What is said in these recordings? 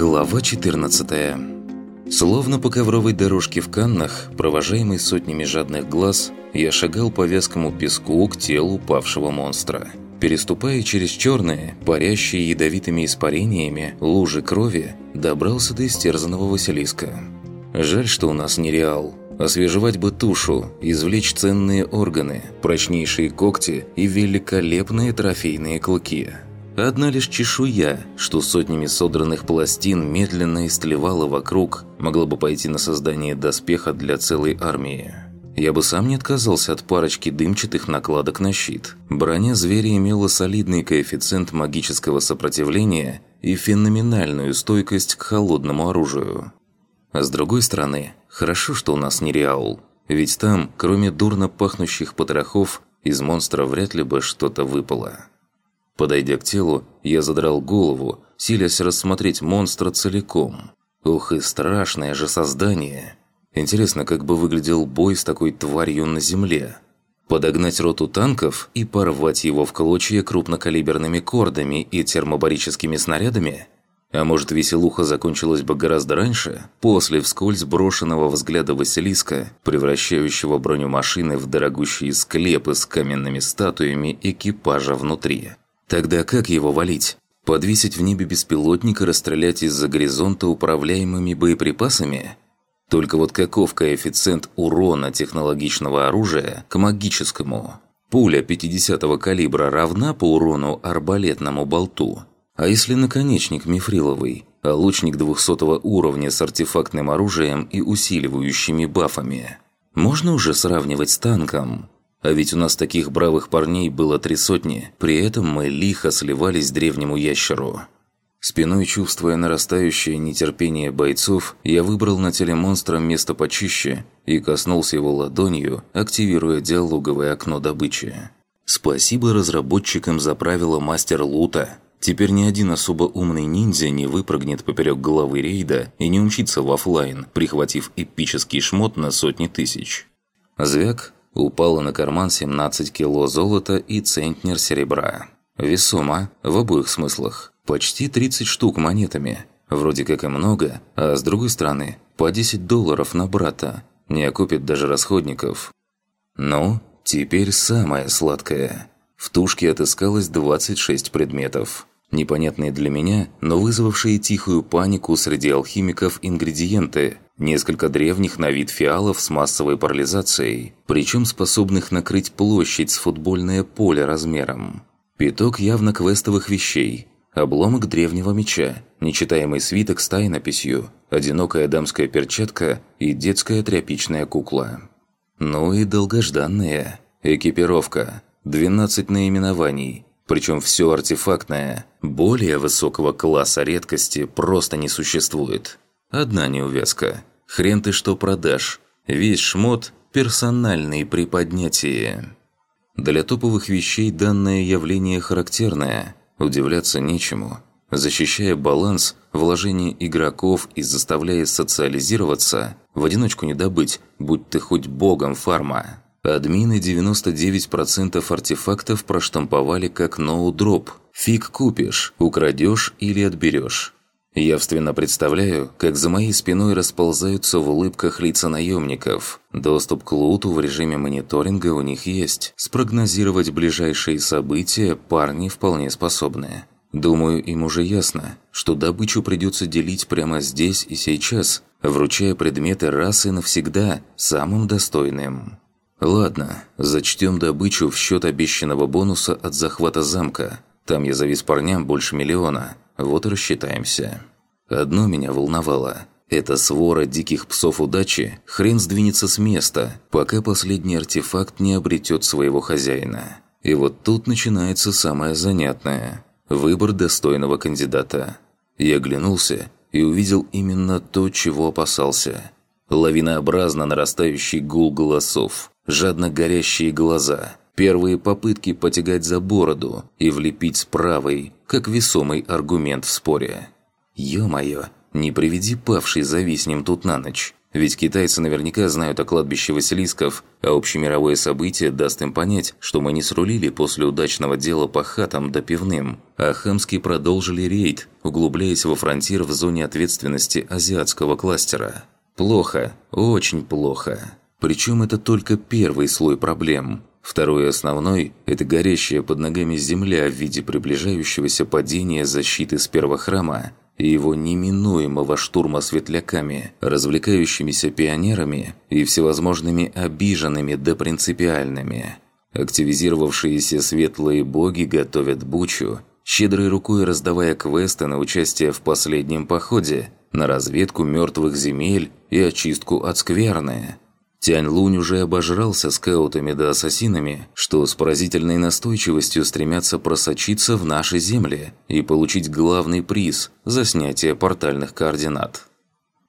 Глава 14 Словно по ковровой дорожке в Каннах, провожаемый сотнями жадных глаз, я шагал по вязкому песку к телу упавшего монстра. Переступая через черные, парящие ядовитыми испарениями лужи крови, добрался до истерзанного Василиска. Жаль, что у нас не реал. Освежевать бы тушу, извлечь ценные органы, прочнейшие когти и великолепные трофейные клыки – Одна лишь чешуя, что сотнями содранных пластин медленно истлевала вокруг, могла бы пойти на создание доспеха для целой армии. Я бы сам не отказался от парочки дымчатых накладок на щит. Броня зверя имела солидный коэффициент магического сопротивления и феноменальную стойкость к холодному оружию. А с другой стороны, хорошо, что у нас не реал. Ведь там, кроме дурно пахнущих потрохов, из монстра вряд ли бы что-то выпало. Подойдя к телу, я задрал голову, силясь рассмотреть монстра целиком. Ух и страшное же создание! Интересно, как бы выглядел бой с такой тварью на земле. Подогнать роту танков и порвать его в клочья крупнокалиберными кордами и термобарическими снарядами? А может, веселуха закончилась бы гораздо раньше, после вскользь брошенного взгляда Василиска, превращающего броню машины в дорогущие склепы с каменными статуями экипажа внутри. Тогда как его валить? Подвесить в небе беспилотник и расстрелять из-за горизонта управляемыми боеприпасами? Только вот каков коэффициент урона технологичного оружия к магическому? Пуля 50-го калибра равна по урону арбалетному болту. А если наконечник мифриловый, а лучник 200 уровня с артефактным оружием и усиливающими бафами? Можно уже сравнивать с танком? А ведь у нас таких бравых парней было три сотни, при этом мы лихо сливались древнему ящеру. Спиной чувствуя нарастающее нетерпение бойцов, я выбрал на теле монстра место почище и коснулся его ладонью, активируя диалоговое окно добычи. Спасибо разработчикам за правило мастер лута. Теперь ни один особо умный ниндзя не выпрыгнет поперек головы рейда и не умчится в офлайн, прихватив эпический шмот на сотни тысяч. Звяк, упало на карман 17 кило золота и центнер серебра. Весомо, в обоих смыслах. Почти 30 штук монетами. Вроде как и много, а с другой стороны, по 10 долларов на брата. Не окупит даже расходников. Ну, теперь самое сладкое. В тушке отыскалось 26 предметов. Непонятные для меня, но вызвавшие тихую панику среди алхимиков ингредиенты, Несколько древних на вид фиалов с массовой парализацией, причем способных накрыть площадь с футбольное поле размером. Пяток явно квестовых вещей, обломок древнего меча, нечитаемый свиток с тайнописью, одинокая дамская перчатка и детская тряпичная кукла. Ну и долгожданная экипировка, 12 наименований, причем все артефактное, более высокого класса редкости просто не существует. Одна неувязка – Хрен ты что продашь. Весь шмот – персональные приподнятия. Для топовых вещей данное явление характерное. Удивляться нечему. Защищая баланс, вложение игроков и заставляя социализироваться, в одиночку не добыть, будь ты хоть богом фарма. Админы 99% артефактов проштамповали как ноудроп. Фиг купишь, украдешь или отберешь. Явственно представляю, как за моей спиной расползаются в улыбках лица наемников. Доступ к луту в режиме мониторинга у них есть. Спрогнозировать ближайшие события парни вполне способны. Думаю, им уже ясно, что добычу придется делить прямо здесь и сейчас, вручая предметы раз и навсегда самым достойным. Ладно, зачтем добычу в счет обещанного бонуса от захвата замка. Там я завис парням больше миллиона – вот и рассчитаемся. Одно меня волновало. Эта свора диких псов удачи хрен сдвинется с места, пока последний артефакт не обретет своего хозяина. И вот тут начинается самое занятное – выбор достойного кандидата. Я оглянулся и увидел именно то, чего опасался. Лавинообразно нарастающий гул голосов, жадно горящие глаза, первые попытки потягать за бороду и влепить с правой, как весомый аргумент в споре. Ё-моё, не приведи павший зависнем тут на ночь. Ведь китайцы наверняка знают о кладбище Василисков, а общемировое событие даст им понять, что мы не срулили после удачного дела по хатам да пивным, а хамски продолжили рейд, углубляясь во фронтир в зоне ответственности азиатского кластера. Плохо, очень плохо. Причем это только первый слой проблем. Второй основной – это горящая под ногами земля в виде приближающегося падения защиты с первого храма и его неминуемого штурма светляками, развлекающимися пионерами и всевозможными обиженными да принципиальными. Активизировавшиеся светлые боги готовят бучу, щедрой рукой раздавая квесты на участие в последнем походе, на разведку мертвых земель и очистку от скверны. Тянь Лунь уже обожрался скаутами да ассасинами, что с поразительной настойчивостью стремятся просочиться в наши земли и получить главный приз за снятие портальных координат.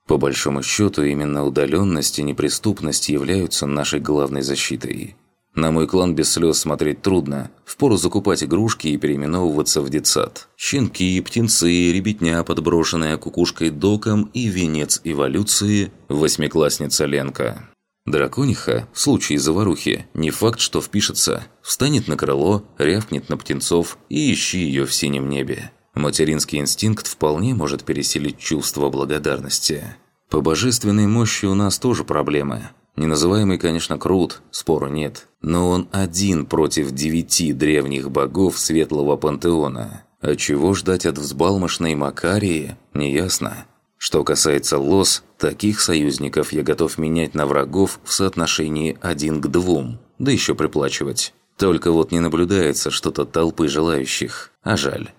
По большому счету, именно удаленность и неприступность являются нашей главной защитой. На мой клан без слез смотреть трудно. Впору закупать игрушки и переименовываться в детсад. Щенки, птенцы, ребятня, подброшенная кукушкой доком и венец эволюции – восьмиклассница Ленка. Дракониха, в случае заварухи, не факт, что впишется. Встанет на крыло, рявкнет на птенцов и ищи ее в синем небе. Материнский инстинкт вполне может переселить чувство благодарности. По божественной мощи у нас тоже проблемы. Неназываемый, конечно, крут, спору нет. Но он один против девяти древних богов Светлого Пантеона. А чего ждать от взбалмошной Макарии, неясно. Что касается лос, таких союзников я готов менять на врагов в соотношении один к двум, да еще приплачивать. Только вот не наблюдается что-то толпы желающих, а жаль.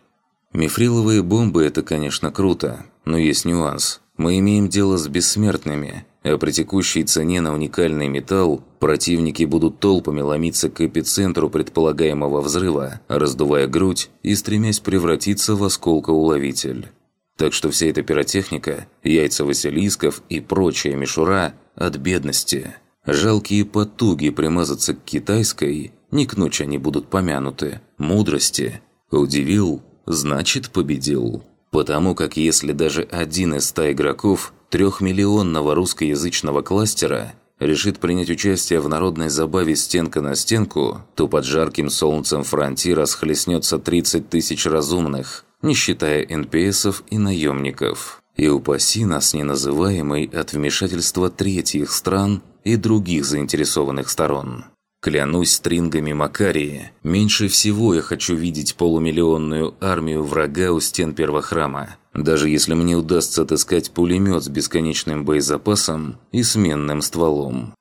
Мифриловые бомбы – это, конечно, круто, но есть нюанс. Мы имеем дело с бессмертными, а при текущей цене на уникальный металл противники будут толпами ломиться к эпицентру предполагаемого взрыва, раздувая грудь и стремясь превратиться в осколкоуловитель. Так что вся эта пиротехника, яйца василисков и прочая мишура от бедности. Жалкие потуги примазаться к китайской, не к ночи они будут помянуты, мудрости. Удивил, значит победил. Потому как если даже один из ста игроков трехмиллионного русскоязычного кластера решит принять участие в народной забаве «Стенка на стенку», то под жарким солнцем фронтира схлестнется 30 тысяч разумных – не считая НПСов и наемников. И упаси нас неназываемый от вмешательства третьих стран и других заинтересованных сторон. Клянусь стрингами Макарии, меньше всего я хочу видеть полумиллионную армию врага у стен первохрама, даже если мне удастся отыскать пулемет с бесконечным боезапасом и сменным стволом.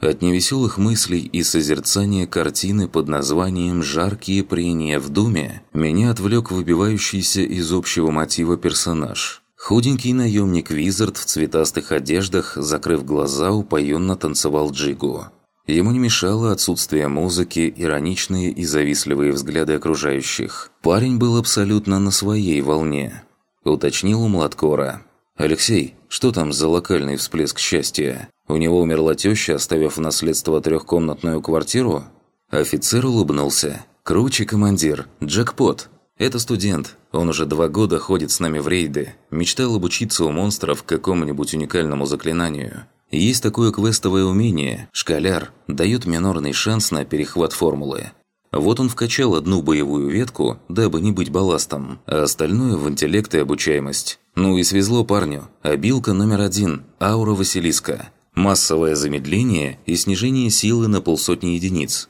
От невеселых мыслей и созерцания картины под названием «Жаркие прения в Думе» меня отвлек выбивающийся из общего мотива персонаж. Худенький наемник Визард в цветастых одеждах, закрыв глаза, упоенно танцевал джигу. Ему не мешало отсутствие музыки, ироничные и завистливые взгляды окружающих. Парень был абсолютно на своей волне. Уточнил у Младкора. «Алексей, что там за локальный всплеск счастья? У него умерла теща, оставив в наследство трехкомнатную квартиру?» Офицер улыбнулся. «Круче, командир. Джекпот. Это студент. Он уже два года ходит с нами в рейды. Мечтал обучиться у монстров какому-нибудь уникальному заклинанию. Есть такое квестовое умение. Школяр. Дает минорный шанс на перехват формулы. Вот он вкачал одну боевую ветку, дабы не быть балластом, а остальное в интеллект и обучаемость. Ну и свезло парню. Обилка номер один – аура Василиска. Массовое замедление и снижение силы на полсотни единиц.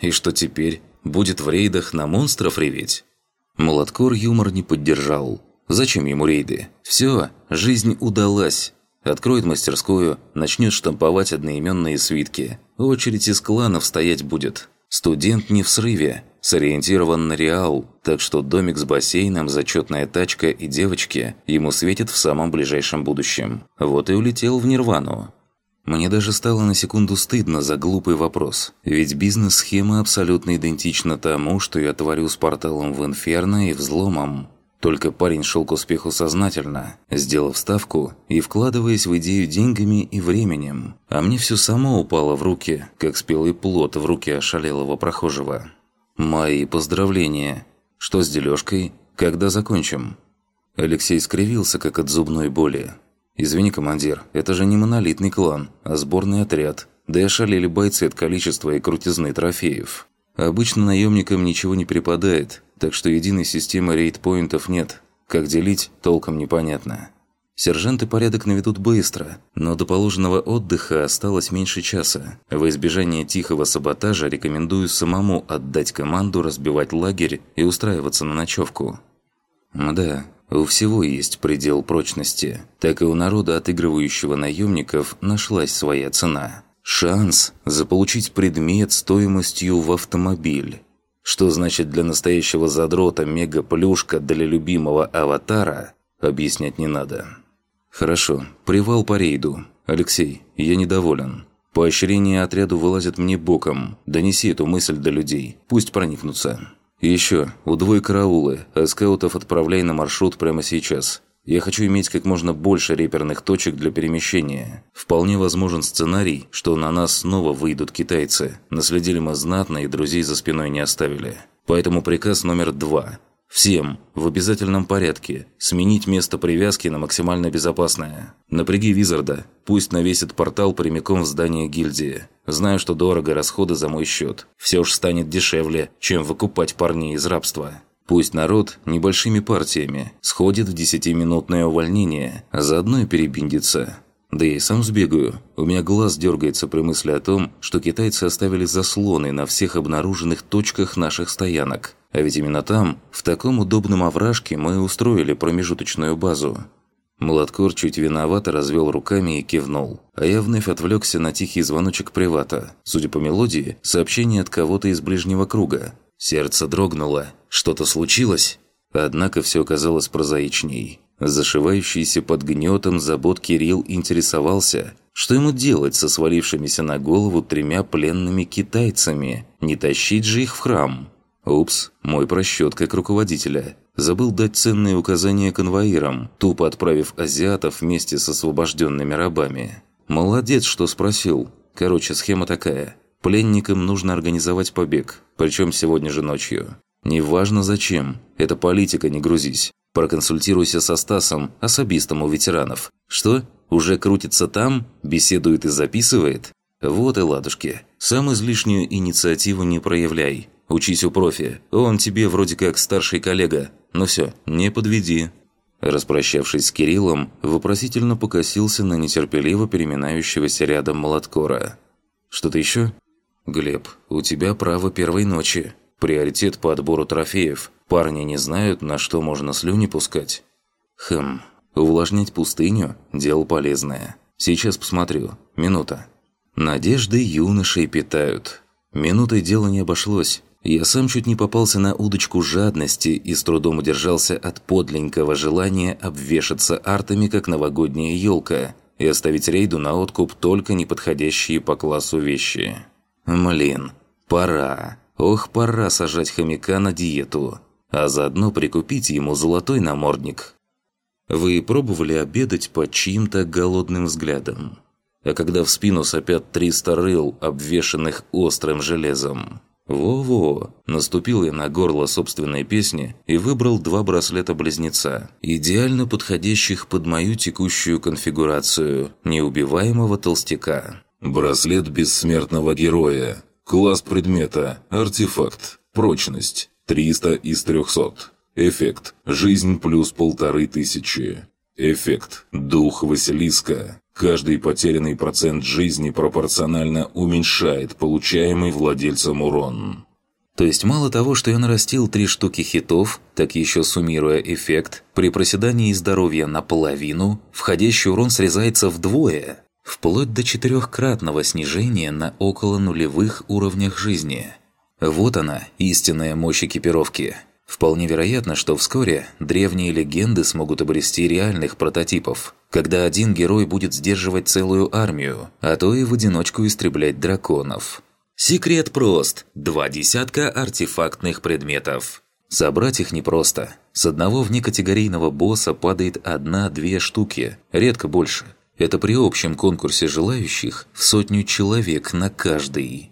И что теперь? Будет в рейдах на монстров реветь? Молоткор юмор не поддержал. Зачем ему рейды? Все, жизнь удалась. Откроет мастерскую, начнет штамповать одноименные свитки. Очередь из кланов стоять будет. Студент не в срыве, сориентирован на реал, так что домик с бассейном, зачетная тачка и девочки ему светит в самом ближайшем будущем. Вот и улетел в нирвану. Мне даже стало на секунду стыдно за глупый вопрос, ведь бизнес-схема абсолютно идентична тому, что я творю с порталом в Инферно и взломом. Только парень шел к успеху сознательно, сделав ставку и вкладываясь в идею деньгами и временем. А мне все само упало в руки, как спелый плод в руки ошалелого прохожего. «Мои поздравления. Что с дележкой? Когда закончим?» Алексей скривился, как от зубной боли. «Извини, командир, это же не монолитный клан, а сборный отряд. Да и ошалели бойцы от количества и крутизны трофеев. Обычно наемникам ничего не перепадает, так что единой системы рейд-поинтов нет. Как делить, толком непонятно». Сержанты порядок наведут быстро, но до положенного отдыха осталось меньше часа. В избежание тихого саботажа рекомендую самому отдать команду разбивать лагерь и устраиваться на ночевку. Да, у всего есть предел прочности. Так и у народа, отыгрывающего наемников, нашлась своя цена. Шанс заполучить предмет стоимостью в автомобиль. Что значит для настоящего задрота мега-плюшка для любимого аватара, объяснять не надо. «Хорошо. Привал по рейду. Алексей, я недоволен. Поощрение отряду вылазит мне боком. Донеси эту мысль до людей. Пусть проникнутся. Еще, удвой караулы, а скаутов отправляй на маршрут прямо сейчас. Я хочу иметь как можно больше реперных точек для перемещения. Вполне возможен сценарий, что на нас снова выйдут китайцы. Наследили мы знатно и друзей за спиной не оставили. Поэтому приказ номер два – Всем, в обязательном порядке, сменить место привязки на максимально безопасное. Напряги Визарда, пусть навесит портал прямиком в здание гильдии. Знаю, что дорого расходы за мой счет. Все уж станет дешевле, чем выкупать парней из рабства. Пусть народ небольшими партиями сходит в десятиминутное увольнение, а заодно и перебиндится. Да я и сам сбегаю. У меня глаз дергается при мысли о том, что китайцы оставили заслоны на всех обнаруженных точках наших стоянок. А ведь именно там, в таком удобном овражке, мы устроили промежуточную базу. Младкор чуть виновато развел руками и кивнул. А я вновь отвлекся на тихий звоночек привата. Судя по мелодии, сообщение от кого-то из ближнего круга. Сердце дрогнуло. Что-то случилось? Однако все оказалось прозаичней. Зашивающийся под гнетом забот Кирилл интересовался, что ему делать со свалившимися на голову тремя пленными китайцами? Не тащить же их в храм? Упс, мой просчет как руководителя. Забыл дать ценные указания конвоирам, тупо отправив азиатов вместе с освобожденными рабами. Молодец, что спросил. Короче, схема такая. Пленникам нужно организовать побег, причем сегодня же ночью. Неважно зачем, это политика, не грузись. Проконсультируйся со Стасом, особистом у ветеранов. Что? Уже крутится там? Беседует и записывает? Вот и ладушки. Сам излишнюю инициативу не проявляй. Учись у профи. Он тебе вроде как старший коллега. Ну все, не подведи. Распрощавшись с Кириллом, вопросительно покосился на нетерпеливо переминающегося рядом молоткора. «Что-то еще?» «Глеб, у тебя право первой ночи. Приоритет по отбору трофеев. Парни не знают, на что можно слюни пускать. Хм, увлажнять пустыню – дело полезное. Сейчас посмотрю. Минута. Надежды юношей питают. Минутой дело не обошлось. Я сам чуть не попался на удочку жадности и с трудом удержался от подленького желания обвешаться артами, как новогодняя елка, и оставить рейду на откуп только неподходящие по классу вещи. Млин, пора. Ох, пора сажать хомяка на диету а заодно прикупить ему золотой намордник. Вы пробовали обедать под чьим-то голодным взглядом? А когда в спину сопят триста рыл, обвешанных острым железом? Во-во, наступил я на горло собственной песни и выбрал два браслета-близнеца, идеально подходящих под мою текущую конфигурацию неубиваемого толстяка. Браслет бессмертного героя. Класс предмета. Артефакт. Прочность. 300 из 300. Эффект. Жизнь плюс полторы тысячи. Эффект. Дух Василиска. Каждый потерянный процент жизни пропорционально уменьшает получаемый владельцем урон. То есть мало того, что я нарастил три штуки хитов, так еще суммируя эффект, при проседании здоровья наполовину, входящий урон срезается вдвое, вплоть до четырехкратного снижения на около нулевых уровнях жизни – вот она, истинная мощь экипировки. Вполне вероятно, что вскоре древние легенды смогут обрести реальных прототипов, когда один герой будет сдерживать целую армию, а то и в одиночку истреблять драконов. Секрет прост – два десятка артефактных предметов. Собрать их непросто. С одного внекатегорийного босса падает одна-две штуки, редко больше. Это при общем конкурсе желающих в сотню человек на каждый.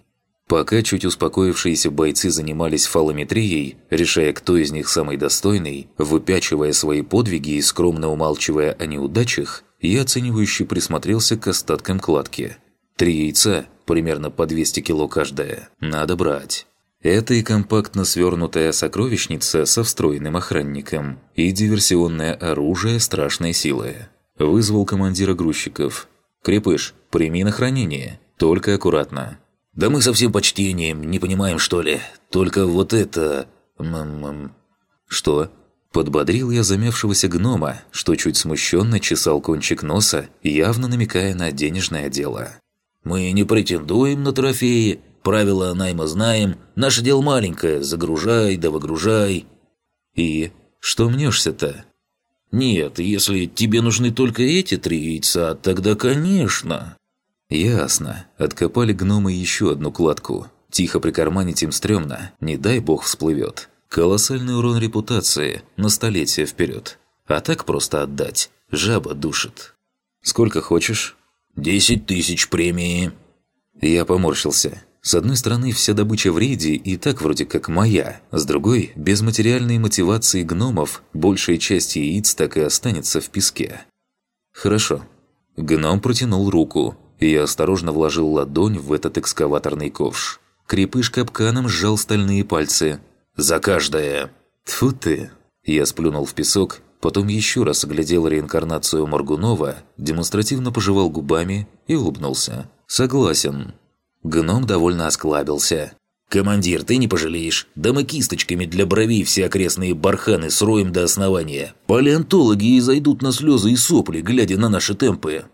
Пока чуть успокоившиеся бойцы занимались фалометрией, решая, кто из них самый достойный, выпячивая свои подвиги и скромно умалчивая о неудачах, Я оценивающе присмотрелся к остаткам кладки. Три яйца, примерно по 200 кило каждое, надо брать. Это и компактно свернутая сокровищница со встроенным охранником, и диверсионное оружие страшной силы. Вызвал командира грузчиков. «Крепыш, прими на хранение, только аккуратно». «Да мы со всем почтением, не понимаем, что ли? Только вот это... М -м -м. «Что?» Подбодрил я замявшегося гнома, что чуть смущенно чесал кончик носа, явно намекая на денежное дело. «Мы не претендуем на трофеи, правила найма знаем, наше дело маленькое, загружай да выгружай». «И что мнешься-то?» «Нет, если тебе нужны только эти три яйца, тогда конечно». «Ясно. Откопали гномы еще одну кладку. Тихо прикарманить им стрёмно, не дай бог всплывет. Колоссальный урон репутации на столетия вперед. А так просто отдать. Жаба душит. Сколько хочешь? Десять тысяч премии. Я поморщился. С одной стороны, вся добыча в рейде и так вроде как моя. С другой, без материальной мотивации гномов, большая часть яиц так и останется в песке. Хорошо. Гном протянул руку, и я осторожно вложил ладонь в этот экскаваторный ковш. Крепыш капканом сжал стальные пальцы, за каждое!» Тфу ты!» Я сплюнул в песок, потом еще раз оглядел реинкарнацию Моргунова, демонстративно пожевал губами и улыбнулся. «Согласен». Гном довольно осклабился. «Командир, ты не пожалеешь. Да мы кисточками для бровей все окрестные барханы сроем до основания. Палеонтологи изойдут на слезы и сопли, глядя на наши темпы».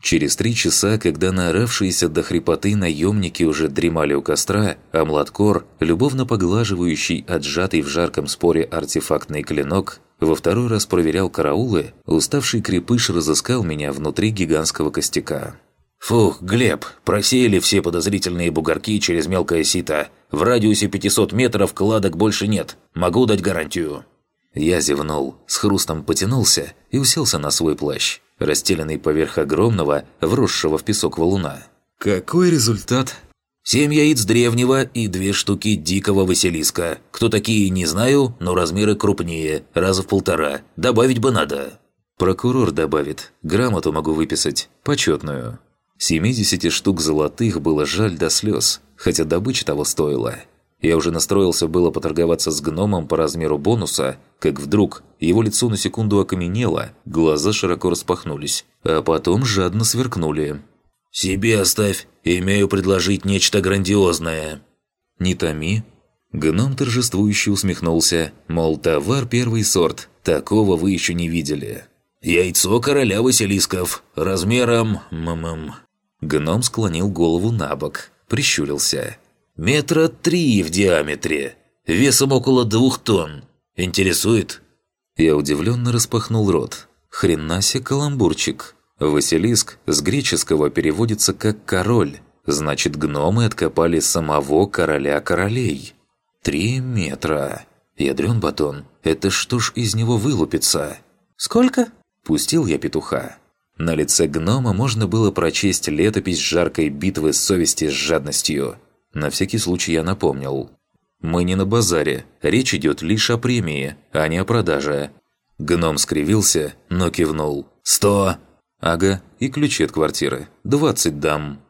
Через три часа, когда наоравшиеся до хрипоты наемники уже дремали у костра, а Младкор, любовно поглаживающий отжатый в жарком споре артефактный клинок, во второй раз проверял караулы, уставший крепыш разыскал меня внутри гигантского костяка. «Фух, Глеб, просеяли все подозрительные бугорки через мелкое сито. В радиусе 500 метров кладок больше нет. Могу дать гарантию». Я зевнул, с хрустом потянулся и уселся на свой плащ расстеленный поверх огромного, вросшего в песок валуна. «Какой результат?» «Семь яиц древнего и две штуки дикого Василиска. Кто такие, не знаю, но размеры крупнее, раза в полтора. Добавить бы надо». «Прокурор добавит. Грамоту могу выписать. Почетную». 70 штук золотых было жаль до слез, хотя добыча того стоила. Я уже настроился было поторговаться с гномом по размеру бонуса, как вдруг его лицо на секунду окаменело, глаза широко распахнулись, а потом жадно сверкнули. «Себе оставь, имею предложить нечто грандиозное». «Не томи». Гном торжествующе усмехнулся, мол, товар первый сорт, такого вы еще не видели. «Яйцо короля Василисков, размером... ммм...» Гном склонил голову на бок, прищурился. Метра три в диаметре, весом около двух тонн. Интересует?» Я удивленно распахнул рот. Хрена себе каламбурчик. Василиск с греческого переводится как «король». Значит, гномы откопали самого короля королей. Три метра. Ядрен батон. Это что ж из него вылупится? «Сколько?» Пустил я петуха. На лице гнома можно было прочесть летопись жаркой битвы совести с жадностью – на всякий случай я напомнил. «Мы не на базаре. Речь идет лишь о премии, а не о продаже». Гном скривился, но кивнул. «Сто!» «Ага, и ключи от квартиры. Двадцать дам».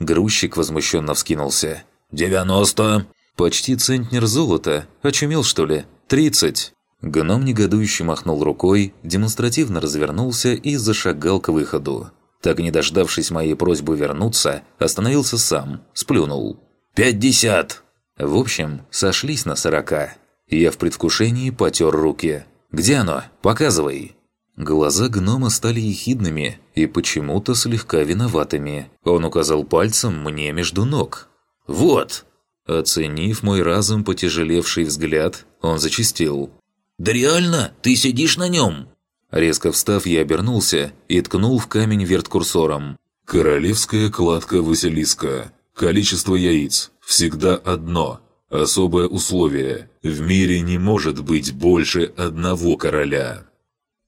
Грузчик возмущенно вскинулся. «Девяносто!» «Почти центнер золота. Очумел, что ли? Тридцать!» Гном негодующе махнул рукой, демонстративно развернулся и зашагал к выходу. Так не дождавшись моей просьбы вернуться, остановился сам, сплюнул. «Пятьдесят!» В общем, сошлись на сорока. Я в предвкушении потер руки. «Где оно? Показывай!» Глаза гнома стали ехидными и почему-то слегка виноватыми. Он указал пальцем мне между ног. «Вот!» Оценив мой разум потяжелевший взгляд, он зачистил. «Да реально? Ты сидишь на нем?» Резко встав, я обернулся и ткнул в камень верткурсором. «Королевская кладка Василиска. Количество яиц всегда одно. Особое условие. В мире не может быть больше одного короля.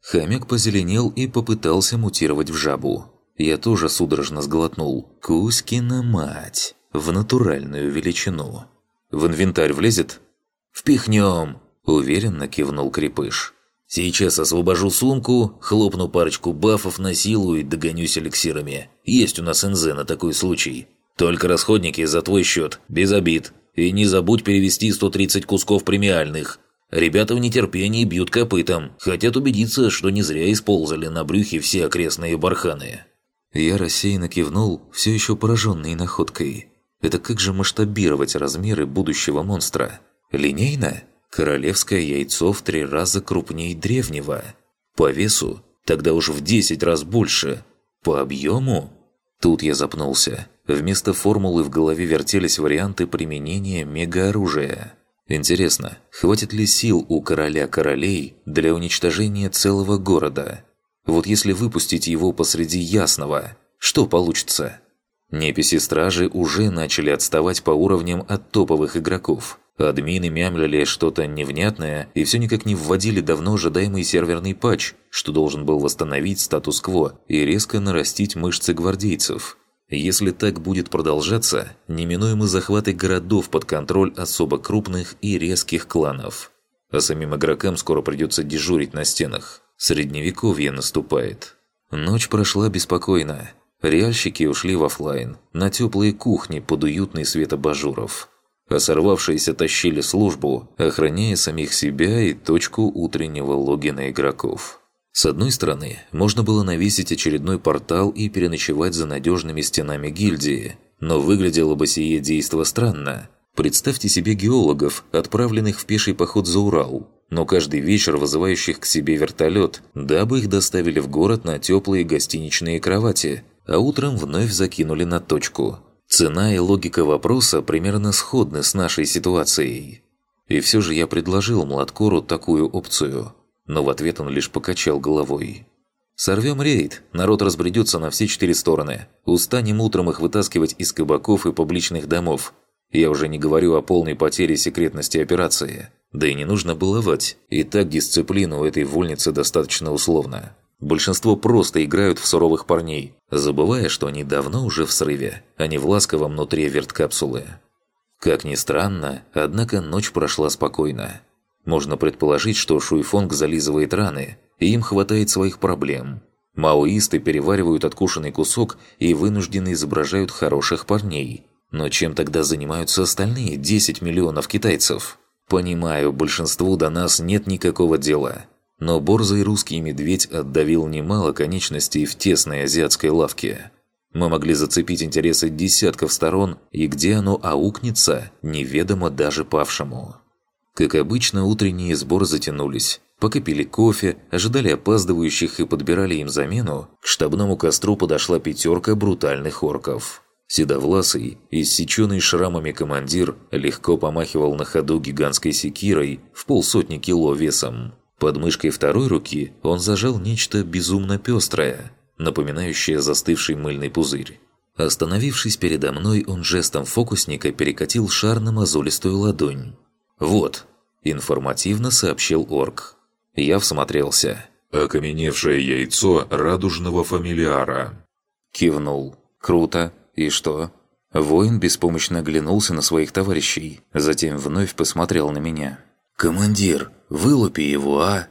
Хомяк позеленел и попытался мутировать в жабу. Я тоже судорожно сглотнул. Кузькина мать. В натуральную величину. В инвентарь влезет? «Впихнем!» Уверенно кивнул Крепыш. Сейчас освобожу сумку, хлопну парочку бафов на силу и догонюсь эликсирами. Есть у нас НЗ на такой случай. Только расходники за твой счет, без обид. И не забудь перевести 130 кусков премиальных. Ребята в нетерпении бьют копытом, хотят убедиться, что не зря исползали на брюхе все окрестные барханы. Я рассеянно кивнул, все еще пораженный находкой. Это как же масштабировать размеры будущего монстра? Линейно? Королевское яйцо в три раза крупнее древнего. По весу? Тогда уж в десять раз больше. По объему? Тут я запнулся. Вместо формулы в голове вертелись варианты применения мегаоружия. Интересно, хватит ли сил у короля королей для уничтожения целого города? Вот если выпустить его посреди Ясного, что получится? Неписи стражи уже начали отставать по уровням от топовых игроков. Админы мямлили что-то невнятное и все никак не вводили давно ожидаемый серверный патч, что должен был восстановить статус-кво и резко нарастить мышцы гвардейцев. Если так будет продолжаться, неминуемы захваты городов под контроль особо крупных и резких кланов. А самим игрокам скоро придется дежурить на стенах. Средневековье наступает. Ночь прошла беспокойно. Реальщики ушли в офлайн, на теплые кухни под уютный свет абажуров. А сорвавшиеся тащили службу, охраняя самих себя и точку утреннего логина игроков. С одной стороны, можно было навесить очередной портал и переночевать за надежными стенами гильдии, но выглядело бы сие действо странно. Представьте себе геологов, отправленных в пеший поход за Урал, но каждый вечер вызывающих к себе вертолет, дабы их доставили в город на теплые гостиничные кровати, а утром вновь закинули на точку. Цена и логика вопроса примерно сходны с нашей ситуацией. И все же я предложил Младкору такую опцию, но в ответ он лишь покачал головой. «Сорвем рейд, народ разбредется на все четыре стороны. Устанем утром их вытаскивать из кабаков и публичных домов. Я уже не говорю о полной потере секретности операции. Да и не нужно баловать, и так дисциплина у этой вольницы достаточно условна. Большинство просто играют в суровых парней, забывая, что они давно уже в срыве, а не в ласковом внутри верткапсулы. Как ни странно, однако ночь прошла спокойно. Можно предположить, что Шуйфонг зализывает раны, и им хватает своих проблем. Маоисты переваривают откушенный кусок и вынуждены изображают хороших парней. Но чем тогда занимаются остальные 10 миллионов китайцев? Понимаю, большинству до нас нет никакого дела. Но борзый русский медведь отдавил немало конечностей в тесной азиатской лавке. Мы могли зацепить интересы десятков сторон, и где оно аукнется, неведомо даже павшему. Как обычно, утренние сборы затянулись. Пока пили кофе, ожидали опаздывающих и подбирали им замену, к штабному костру подошла пятерка брутальных орков. Седовласый, иссеченный шрамами командир легко помахивал на ходу гигантской секирой в полсотни кило весом. Под мышкой второй руки он зажал нечто безумно пестрое, напоминающее застывший мыльный пузырь. Остановившись передо мной, он жестом фокусника перекатил шар на мозолистую ладонь. «Вот», – информативно сообщил орк. Я всмотрелся. «Окаменевшее яйцо радужного фамилиара». Кивнул. «Круто. «И что?» Воин беспомощно оглянулся на своих товарищей, затем вновь посмотрел на меня. «Командир, вылупи его, а!»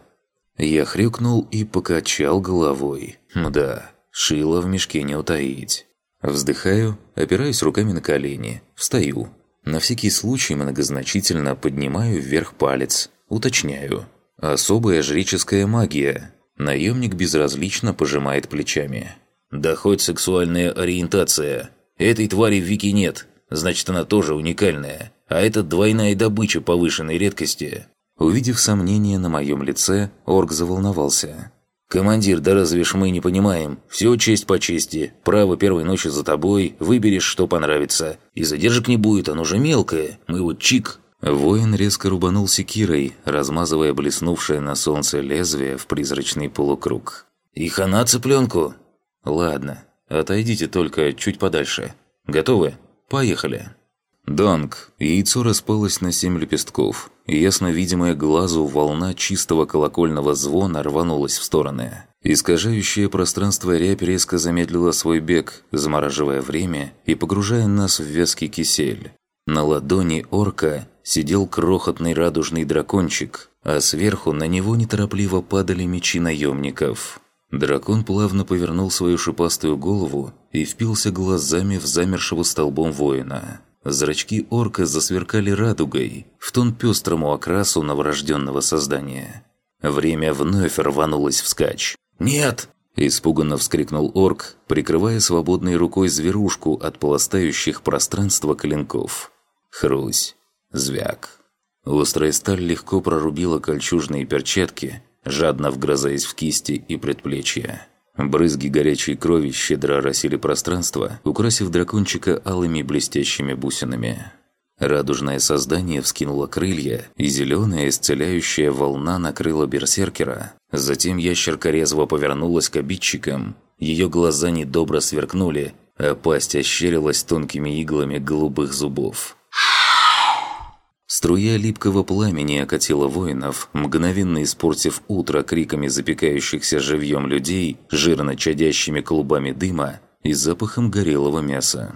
Я хрюкнул и покачал головой. «Мда, шило в мешке не утаить». Вздыхаю, опираюсь руками на колени, встаю. На всякий случай многозначительно поднимаю вверх палец, уточняю. «Особая жреческая магия». Наемник безразлично пожимает плечами. «Да хоть сексуальная ориентация. Этой твари в Вики нет, значит она тоже уникальная. А это двойная добыча повышенной редкости. Увидев сомнение на моем лице, орк заволновался. «Командир, да разве ж мы не понимаем? Все честь по чести. Право первой ночи за тобой, выберешь, что понравится. И задержек не будет, оно же мелкое. Мы вот чик». Воин резко рубанул секирой, размазывая блеснувшее на солнце лезвие в призрачный полукруг. «И хана цыпленку?» «Ладно, Отойдите только чуть подальше. Готовы? Поехали!» Данг. Яйцо распалось на семь лепестков, и ясно видимая глазу волна чистого колокольного звона рванулась в стороны. Искажающее пространство рябь резко замедлила свой бег, замораживая время и погружая нас в вязкий кисель. На ладони орка сидел крохотный радужный дракончик, а сверху на него неторопливо падали мечи наемников. Дракон плавно повернул свою шипастую голову и впился глазами в замершего столбом воина. Зрачки орка засверкали радугой, в тон пестрому окрасу новорожденного создания. Время вновь рванулось вскачь. «Нет!» – испуганно вскрикнул орк, прикрывая свободной рукой зверушку от полостающих пространства клинков. Хрусь. Звяк. Острая сталь легко прорубила кольчужные перчатки, жадно вгрызаясь в кисти и предплечья. Брызги горячей крови щедро оросили пространство, украсив дракончика алыми блестящими бусинами. Радужное создание вскинуло крылья, и зеленая исцеляющая волна накрыла берсеркера. Затем ящерка резво повернулась к обидчикам. Ее глаза недобро сверкнули, а пасть ощерилась тонкими иглами голубых зубов. Струя липкого пламени окатила воинов, мгновенно испортив утро криками запекающихся живьем людей, жирно чадящими клубами дыма и запахом горелого мяса.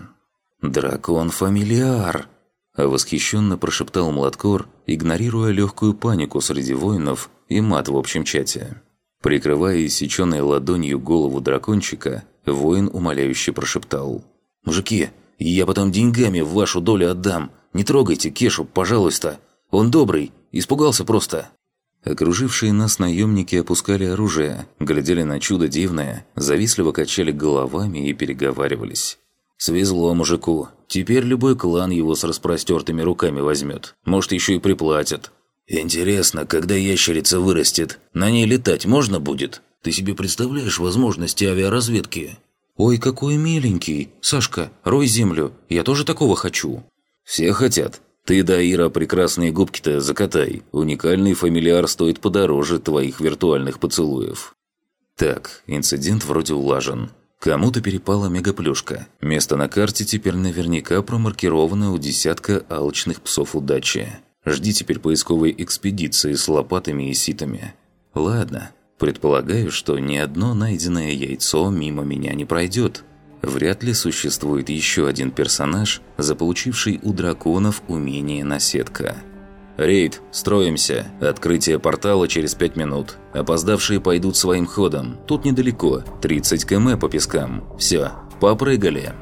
«Дракон-фамильяр!» – восхищенно прошептал Младкор, игнорируя легкую панику среди воинов и мат в общем чате. Прикрывая иссеченной ладонью голову дракончика, воин умоляюще прошептал. «Мужики, я потом деньгами в вашу долю отдам!» Не трогайте Кешу, пожалуйста. Он добрый, испугался просто». Окружившие нас наемники опускали оружие, глядели на чудо дивное, завистливо качали головами и переговаривались. «Свезло мужику. Теперь любой клан его с распростертыми руками возьмет. Может, еще и приплатят». «Интересно, когда ящерица вырастет, на ней летать можно будет? Ты себе представляешь возможности авиаразведки?» «Ой, какой миленький! Сашка, рой землю, я тоже такого хочу!» «Все хотят. Ты, Даира, прекрасные губки-то закатай. Уникальный фамильяр стоит подороже твоих виртуальных поцелуев». Так, инцидент вроде улажен. Кому-то перепала мегаплюшка. Место на карте теперь наверняка промаркировано у десятка алчных псов удачи. Жди теперь поисковой экспедиции с лопатами и ситами. Ладно, предполагаю, что ни одно найденное яйцо мимо меня не пройдет. Вряд ли существует еще один персонаж, заполучивший у драконов умение наседка. «Рейд, строимся. Открытие портала через пять минут. Опоздавшие пойдут своим ходом. Тут недалеко, 30 км по пескам. Все, попрыгали».